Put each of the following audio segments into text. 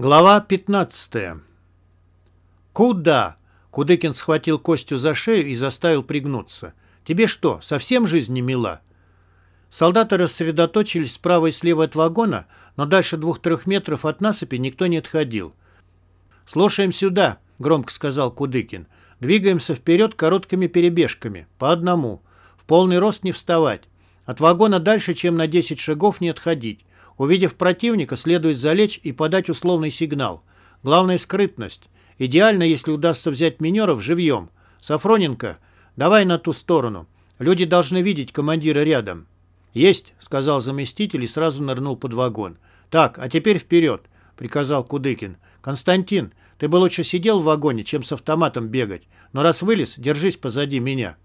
Глава 15. «Куда?» Кудыкин схватил Костю за шею и заставил пригнуться. «Тебе что, совсем жизнь не мила?» Солдаты рассредоточились справа и слева от вагона, но дальше двух-трех метров от насыпи никто не отходил. «Слушаем сюда», — громко сказал Кудыкин. «Двигаемся вперед короткими перебежками, по одному. В полный рост не вставать. От вагона дальше, чем на 10 шагов, не отходить. Увидев противника, следует залечь и подать условный сигнал. Главное — скрытность. Идеально, если удастся взять минеров живьем. Сафроненко, давай на ту сторону. Люди должны видеть командира рядом. «Есть», — сказал заместитель и сразу нырнул под вагон. «Так, а теперь вперед», — приказал Кудыкин. «Константин, ты бы лучше сидел в вагоне, чем с автоматом бегать. Но раз вылез, держись позади меня».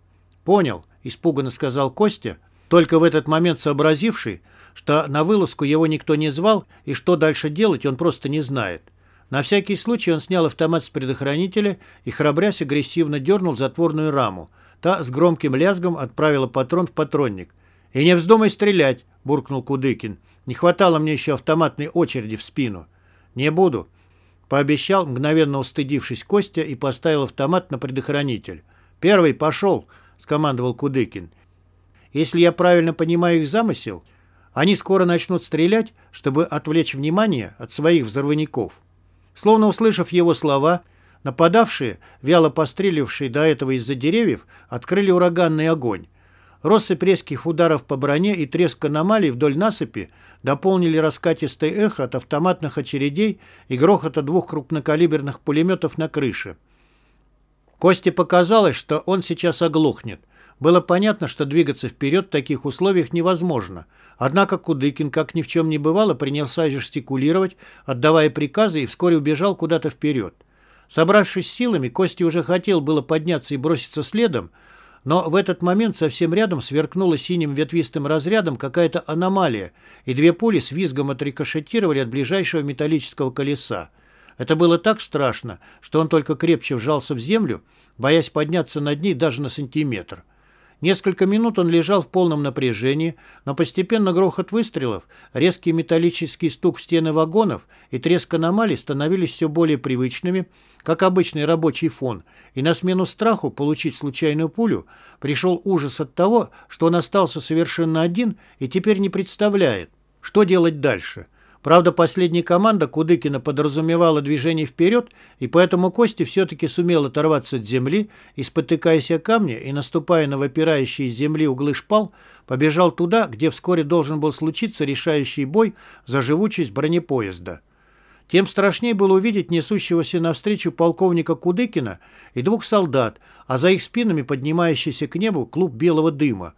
«Понял», — испуганно сказал Костя, только в этот момент сообразивший, что на вылазку его никто не звал, и что дальше делать он просто не знает. На всякий случай он снял автомат с предохранителя и, храбрясь, агрессивно дернул затворную раму. Та с громким лязгом отправила патрон в патронник. «И не вздумай стрелять!» — буркнул Кудыкин. «Не хватало мне еще автоматной очереди в спину». «Не буду», — пообещал, мгновенно устыдившись Костя, и поставил автомат на предохранитель. «Первый пошел», — скомандовал Кудыкин. «Если я правильно понимаю их замысел, они скоро начнут стрелять, чтобы отвлечь внимание от своих взрывников. Словно услышав его слова, нападавшие, вяло пострелившие до этого из-за деревьев, открыли ураганный огонь. Россыпь резких ударов по броне и треск аномалий вдоль насыпи дополнили раскатистое эхо от автоматных очередей и грохота двух крупнокалиберных пулеметов на крыше. Косте показалось, что он сейчас оглохнет – было понятно, что двигаться вперед в таких условиях невозможно. Однако Кудыкин, как ни в чем не бывало, принялся жестикулировать, отдавая приказы и вскоре убежал куда-то вперед. Собравшись силами, Костя уже хотел было подняться и броситься следом, но в этот момент совсем рядом сверкнула синим ветвистым разрядом какая-то аномалия, и две пули с визгом отрикошетировали от ближайшего металлического колеса. Это было так страшно, что он только крепче вжался в землю, боясь подняться над ней даже на сантиметр. Несколько минут он лежал в полном напряжении, но постепенно грохот выстрелов, резкий металлический стук в стены вагонов и треск аномалий становились все более привычными, как обычный рабочий фон, и на смену страху получить случайную пулю пришел ужас от того, что он остался совершенно один и теперь не представляет, что делать дальше. Правда, последняя команда Кудыкина подразумевала движение вперед, и поэтому Костя все-таки сумел оторваться от земли и, спотыкаясь о камни и наступая на выпирающие из земли углы шпал, побежал туда, где вскоре должен был случиться решающий бой за живучесть бронепоезда. Тем страшнее было увидеть несущегося навстречу полковника Кудыкина и двух солдат, а за их спинами поднимающийся к небу клуб белого дыма.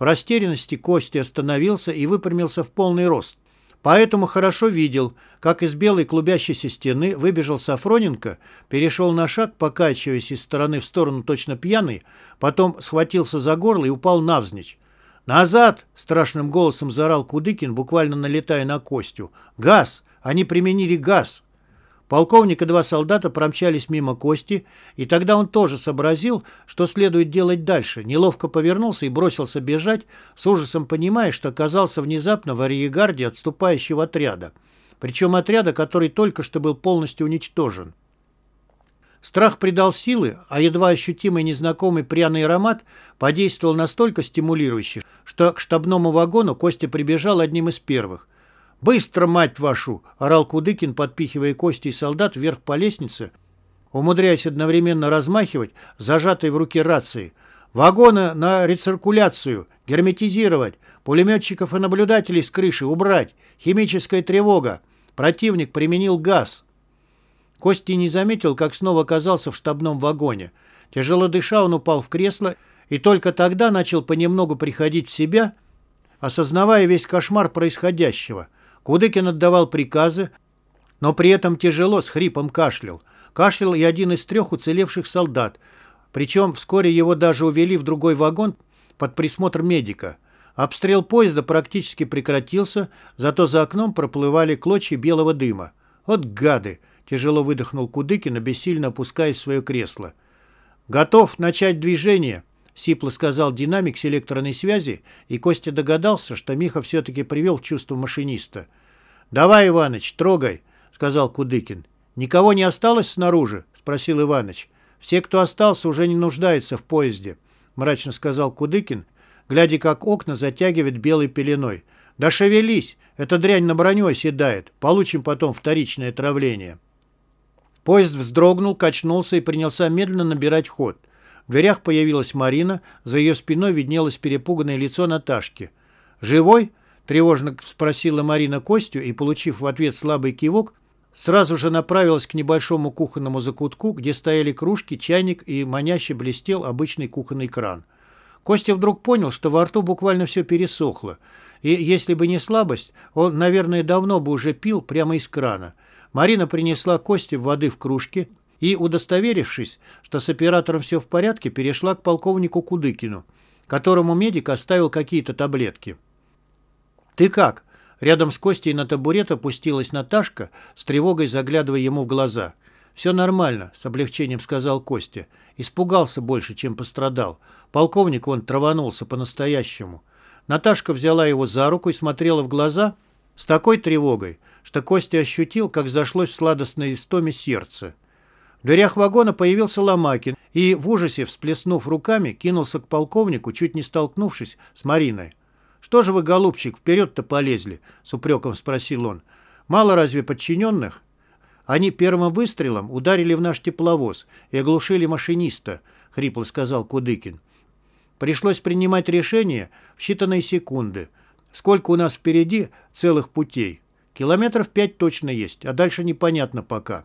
В растерянности Костя остановился и выпрямился в полный рост. Поэтому хорошо видел, как из белой клубящейся стены выбежал Сафроненко, перешел на шаг, покачиваясь из стороны в сторону точно пьяный, потом схватился за горло и упал навзничь. «Назад!» — страшным голосом заорал Кудыкин, буквально налетая на Костю. «Газ! Они применили газ!» Полковник и два солдата промчались мимо Кости, и тогда он тоже сообразил, что следует делать дальше, неловко повернулся и бросился бежать, с ужасом понимая, что оказался внезапно в арьегарде отступающего отряда. Причем отряда, который только что был полностью уничтожен. Страх придал силы, а едва ощутимый незнакомый пряный аромат подействовал настолько стимулирующе, что к штабному вагону Костя прибежал одним из первых. «Быстро, мать вашу!» — орал Кудыкин, подпихивая кости и солдат вверх по лестнице, умудряясь одновременно размахивать зажатой в руке рации. «Вагоны на рециркуляцию! Герметизировать! Пулеметчиков и наблюдателей с крыши убрать! Химическая тревога! Противник применил газ!» Кости не заметил, как снова оказался в штабном вагоне. Тяжело дыша, он упал в кресло и только тогда начал понемногу приходить в себя, осознавая весь кошмар происходящего. Кудыкин отдавал приказы, но при этом тяжело с хрипом кашлял. Кашлял и один из трех уцелевших солдат, причем вскоре его даже увели в другой вагон под присмотр медика. Обстрел поезда практически прекратился, зато за окном проплывали клочья белого дыма. «Вот гады!» – тяжело выдохнул Кудыкин, бессильно опускаясь в свое кресло. «Готов начать движение!» — сипло сказал динамик с электронной связи, и Костя догадался, что Миха все-таки привел в чувство машиниста. «Давай, Иваныч, трогай!» сказал Кудыкин. «Никого не осталось снаружи?» — спросил Иваныч. «Все, кто остался, уже не нуждаются в поезде», — мрачно сказал Кудыкин, глядя, как окна затягивает белой пеленой. «Да шевелись! Эта дрянь на броню оседает. Получим потом вторичное отравление». Поезд вздрогнул, качнулся и принялся медленно набирать ход. В дверях появилась Марина, за ее спиной виднелось перепуганное лицо Наташки. «Живой?» — тревожно спросила Марина Костю и, получив в ответ слабый кивок, сразу же направилась к небольшому кухонному закутку, где стояли кружки, чайник и маняще блестел обычный кухонный кран. Костя вдруг понял, что во рту буквально все пересохло, и если бы не слабость, он, наверное, давно бы уже пил прямо из крана. Марина принесла Косте воды в кружке и, удостоверившись, что с оператором все в порядке, перешла к полковнику Кудыкину, которому медик оставил какие-то таблетки. «Ты как?» Рядом с Костей на табурет опустилась Наташка, с тревогой заглядывая ему в глаза. «Все нормально», — с облегчением сказал Костя. Испугался больше, чем пострадал. Полковник он траванулся по-настоящему. Наташка взяла его за руку и смотрела в глаза с такой тревогой, что Костя ощутил, как зашлось в сладостной истоме сердце. В дверях вагона появился Ломакин и, в ужасе всплеснув руками, кинулся к полковнику, чуть не столкнувшись с Мариной. «Что же вы, голубчик, вперед-то полезли?» — с упреком спросил он. «Мало разве подчиненных?» «Они первым выстрелом ударили в наш тепловоз и оглушили машиниста», — хрипло сказал Кудыкин. «Пришлось принимать решение в считанные секунды. Сколько у нас впереди целых путей? Километров пять точно есть, а дальше непонятно пока».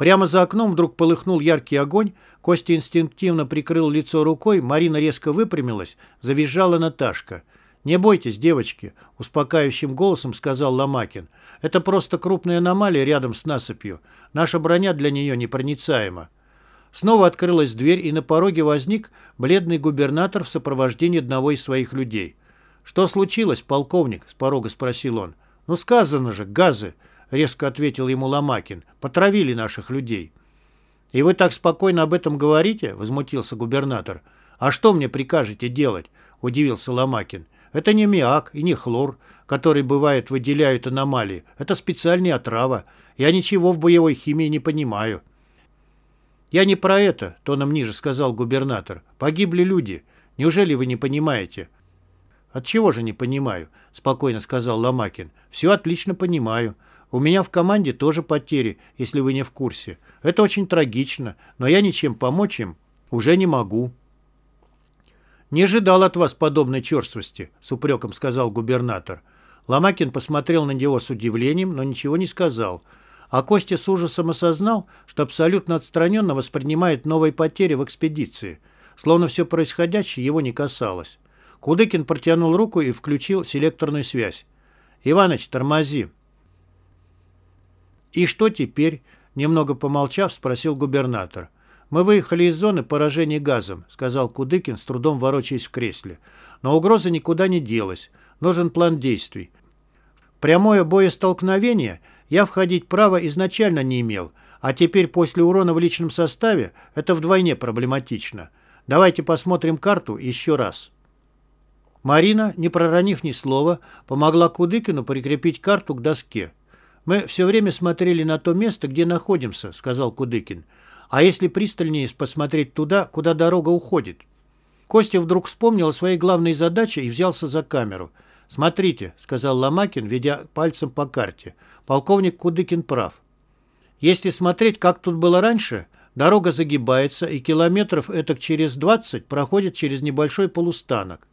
Прямо за окном вдруг полыхнул яркий огонь, Костя инстинктивно прикрыл лицо рукой, Марина резко выпрямилась, завизжала Наташка. «Не бойтесь, девочки», — успокаивающим голосом сказал Ломакин. «Это просто крупная аномалия рядом с насыпью. Наша броня для нее непроницаема». Снова открылась дверь, и на пороге возник бледный губернатор в сопровождении одного из своих людей. «Что случилось, полковник?» — с порога спросил он. «Ну, сказано же, газы!» — резко ответил ему Ломакин. «Потравили наших людей». «И вы так спокойно об этом говорите?» — возмутился губернатор. «А что мне прикажете делать?» — удивился Ломакин. «Это не миак и не хлор, который, бывает, выделяют аномалии. Это специальная отрава. Я ничего в боевой химии не понимаю». «Я не про это», — тоном ниже сказал губернатор. «Погибли люди. Неужели вы не понимаете?» «От чего же не понимаю?» — спокойно сказал Ломакин. «Все отлично понимаю. У меня в команде тоже потери, если вы не в курсе. Это очень трагично, но я ничем помочь им уже не могу». «Не ожидал от вас подобной черствости», — с упреком сказал губернатор. Ломакин посмотрел на него с удивлением, но ничего не сказал. А Костя с ужасом осознал, что абсолютно отстраненно воспринимает новые потери в экспедиции, словно все происходящее его не касалось. Кудыкин протянул руку и включил селекторную связь. «Иваныч, тормози», «И что теперь?» — немного помолчав, спросил губернатор. «Мы выехали из зоны поражения газом», — сказал Кудыкин, с трудом ворочаясь в кресле. «Но угроза никуда не делась. Нужен план действий. прямое боестолкновение я входить права изначально не имел, а теперь после урона в личном составе это вдвойне проблематично. Давайте посмотрим карту еще раз». Марина, не проронив ни слова, помогла Кудыкину прикрепить карту к доске. «Мы все время смотрели на то место, где находимся», — сказал Кудыкин. «А если пристальнее посмотреть туда, куда дорога уходит?» Костя вдруг вспомнил о своей главной задаче и взялся за камеру. «Смотрите», — сказал Ломакин, ведя пальцем по карте. «Полковник Кудыкин прав. Если смотреть, как тут было раньше, дорога загибается, и километров этак через 20 проходит через небольшой полустанок.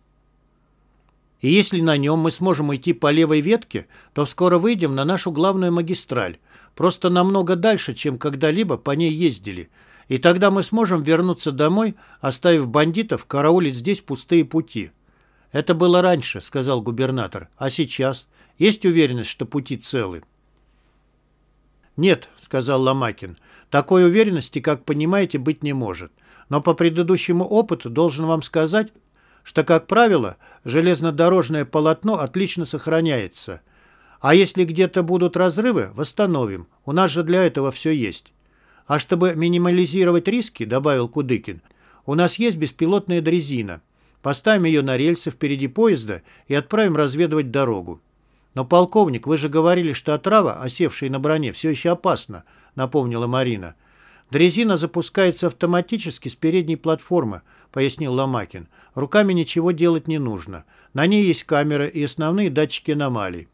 И если на нем мы сможем идти по левой ветке, то скоро выйдем на нашу главную магистраль, просто намного дальше, чем когда-либо по ней ездили. И тогда мы сможем вернуться домой, оставив бандитов караулить здесь пустые пути. «Это было раньше», — сказал губернатор. «А сейчас? Есть уверенность, что пути целы?» «Нет», — сказал Ломакин. «Такой уверенности, как понимаете, быть не может. Но по предыдущему опыту должен вам сказать, что, как правило, железнодорожное полотно отлично сохраняется. А если где-то будут разрывы, восстановим. У нас же для этого все есть. А чтобы минимализировать риски, добавил Кудыкин, у нас есть беспилотная дрезина. Поставим ее на рельсы впереди поезда и отправим разведывать дорогу. «Но, полковник, вы же говорили, что отрава, осевшая на броне, все еще опасна», — напомнила Марина. «Дрезина запускается автоматически с передней платформы», — пояснил Ломакин. «Руками ничего делать не нужно. На ней есть камера и основные датчики аномалий».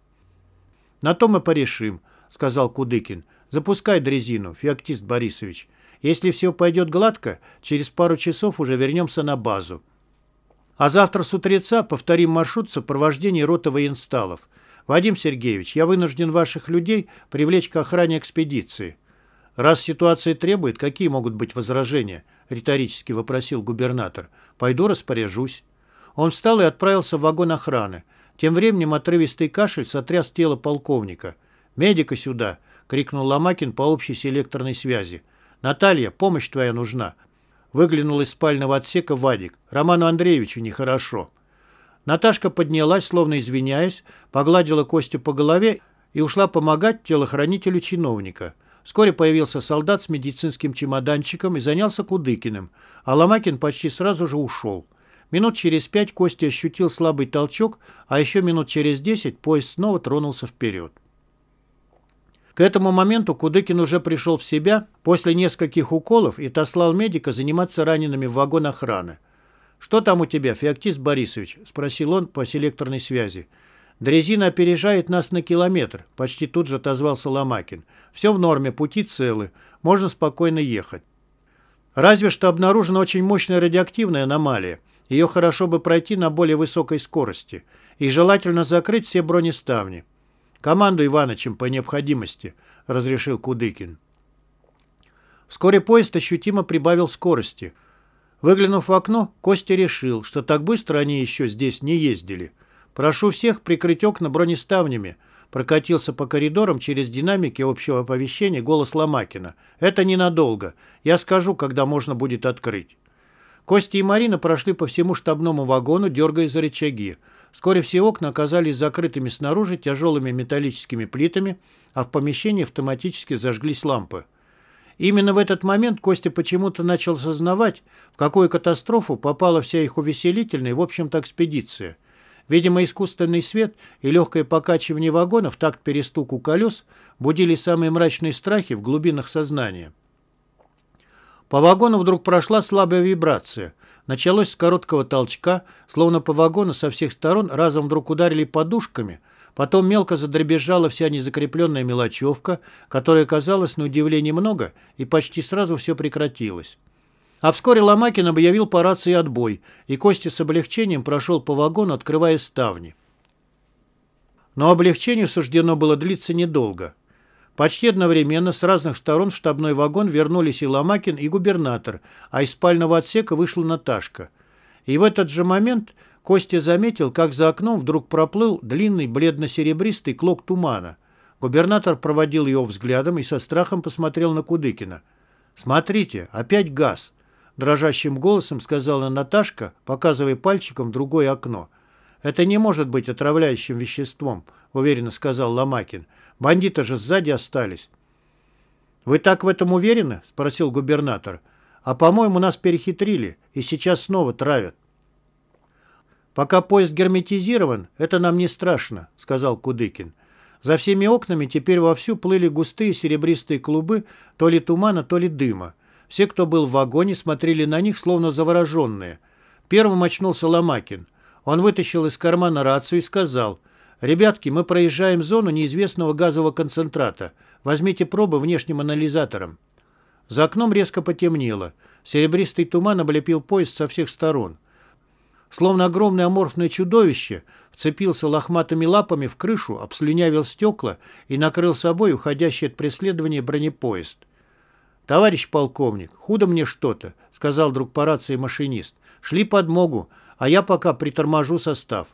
«На то мы порешим», — сказал Кудыкин. «Запускай дрезину, Феоктист Борисович. Если все пойдет гладко, через пару часов уже вернемся на базу. А завтра с утреца повторим маршрут сопровождения роты военсталов. «Вадим Сергеевич, я вынужден ваших людей привлечь к охране экспедиции». «Раз ситуация требует, какие могут быть возражения?» — риторически вопросил губернатор. «Пойду распоряжусь». Он встал и отправился в вагон охраны. Тем временем отрывистый кашель сотряс тело полковника. «Медика сюда!» — крикнул Ломакин по общей селекторной связи. «Наталья, помощь твоя нужна!» Выглянул из спального отсека Вадик. «Роману Андреевичу нехорошо». Наташка поднялась, словно извиняясь, погладила Костю по голове и ушла помогать телохранителю чиновника. Вскоре появился солдат с медицинским чемоданчиком и занялся Кудыкиным, а Ломакин почти сразу же ушел. Минут через пять Костя ощутил слабый толчок, а еще минут через десять поезд снова тронулся вперед. К этому моменту Кудыкин уже пришел в себя после нескольких уколов и тослал медика заниматься ранеными в вагон охраны. «Что там у тебя, Феоктист Борисович?» – спросил он по селекторной связи. «Дрезина опережает нас на километр», – почти тут же отозвался Ломакин. «Все в норме, пути целы, можно спокойно ехать. Разве что обнаружена очень мощная радиоактивная аномалия. Ее хорошо бы пройти на более высокой скорости. И желательно закрыть все бронеставни. Команду Иванычем по необходимости», – разрешил Кудыкин. Вскоре поезд ощутимо прибавил скорости – Выглянув в окно, Костя решил, что так быстро они еще здесь не ездили. «Прошу всех прикрыть окна бронеставнями», прокатился по коридорам через динамики общего оповещения голос Ломакина. «Это ненадолго. Я скажу, когда можно будет открыть». Костя и Марина прошли по всему штабному вагону, дергая за рычаги. Вскоре все окна оказались закрытыми снаружи тяжелыми металлическими плитами, а в помещении автоматически зажглись лампы. Именно в этот момент Костя почему-то начал сознавать, в какую катастрофу попала вся их увеселительная, в общем-то, экспедиция. Видимо, искусственный свет и легкое покачивание вагона в такт перестуку колес будили самые мрачные страхи в глубинах сознания. По вагону вдруг прошла слабая вибрация. Началось с короткого толчка, словно по вагону со всех сторон разом вдруг ударили подушками – Потом мелко задребезжала вся незакрепленная мелочевка, которая казалась на удивление много, и почти сразу все прекратилось. А вскоре Ломакин объявил по рации отбой, и Костя с облегчением прошел по вагону, открывая ставни. Но облегчению суждено было длиться недолго. Почти одновременно с разных сторон в штабной вагон вернулись и Ломакин, и губернатор, а из спального отсека вышла Наташка. И в этот же момент Костя заметил, как за окном вдруг проплыл длинный бледно-серебристый клок тумана. Губернатор проводил его взглядом и со страхом посмотрел на Кудыкина. «Смотрите, опять газ!» Дрожащим голосом сказала Наташка, показывая пальчиком в другое окно. «Это не может быть отравляющим веществом», уверенно сказал Ломакин. «Бандиты же сзади остались». «Вы так в этом уверены?» спросил губернатор. «А, по-моему, нас перехитрили и сейчас снова травят». «Пока поезд герметизирован, это нам не страшно», — сказал Кудыкин. За всеми окнами теперь вовсю плыли густые серебристые клубы то ли тумана, то ли дыма. Все, кто был в вагоне, смотрели на них, словно завороженные. Первым очнулся Ломакин. Он вытащил из кармана рацию и сказал, «Ребятки, мы проезжаем зону неизвестного газового концентрата. Возьмите пробы внешним анализатором». За окном резко потемнело. Серебристый туман облепил поезд со всех сторон словно огромное аморфное чудовище, вцепился лохматыми лапами в крышу, обслюнявил стекла и накрыл собой уходящий от преследования бронепоезд. «Товарищ полковник, худо мне что-то», — сказал друг по рации машинист. «Шли подмогу, а я пока приторможу состав».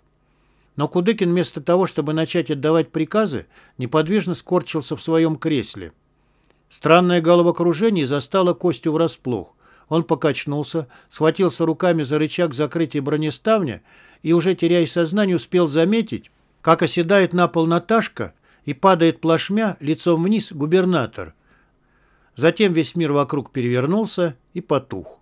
Но Кудыкин вместо того, чтобы начать отдавать приказы, неподвижно скорчился в своем кресле. Странное головокружение застало Костю врасплох. Он покачнулся, схватился руками за рычаг закрытия бронеставня и, уже теряя сознание, успел заметить, как оседает на пол Наташка и падает плашмя лицом вниз губернатор. Затем весь мир вокруг перевернулся и потух.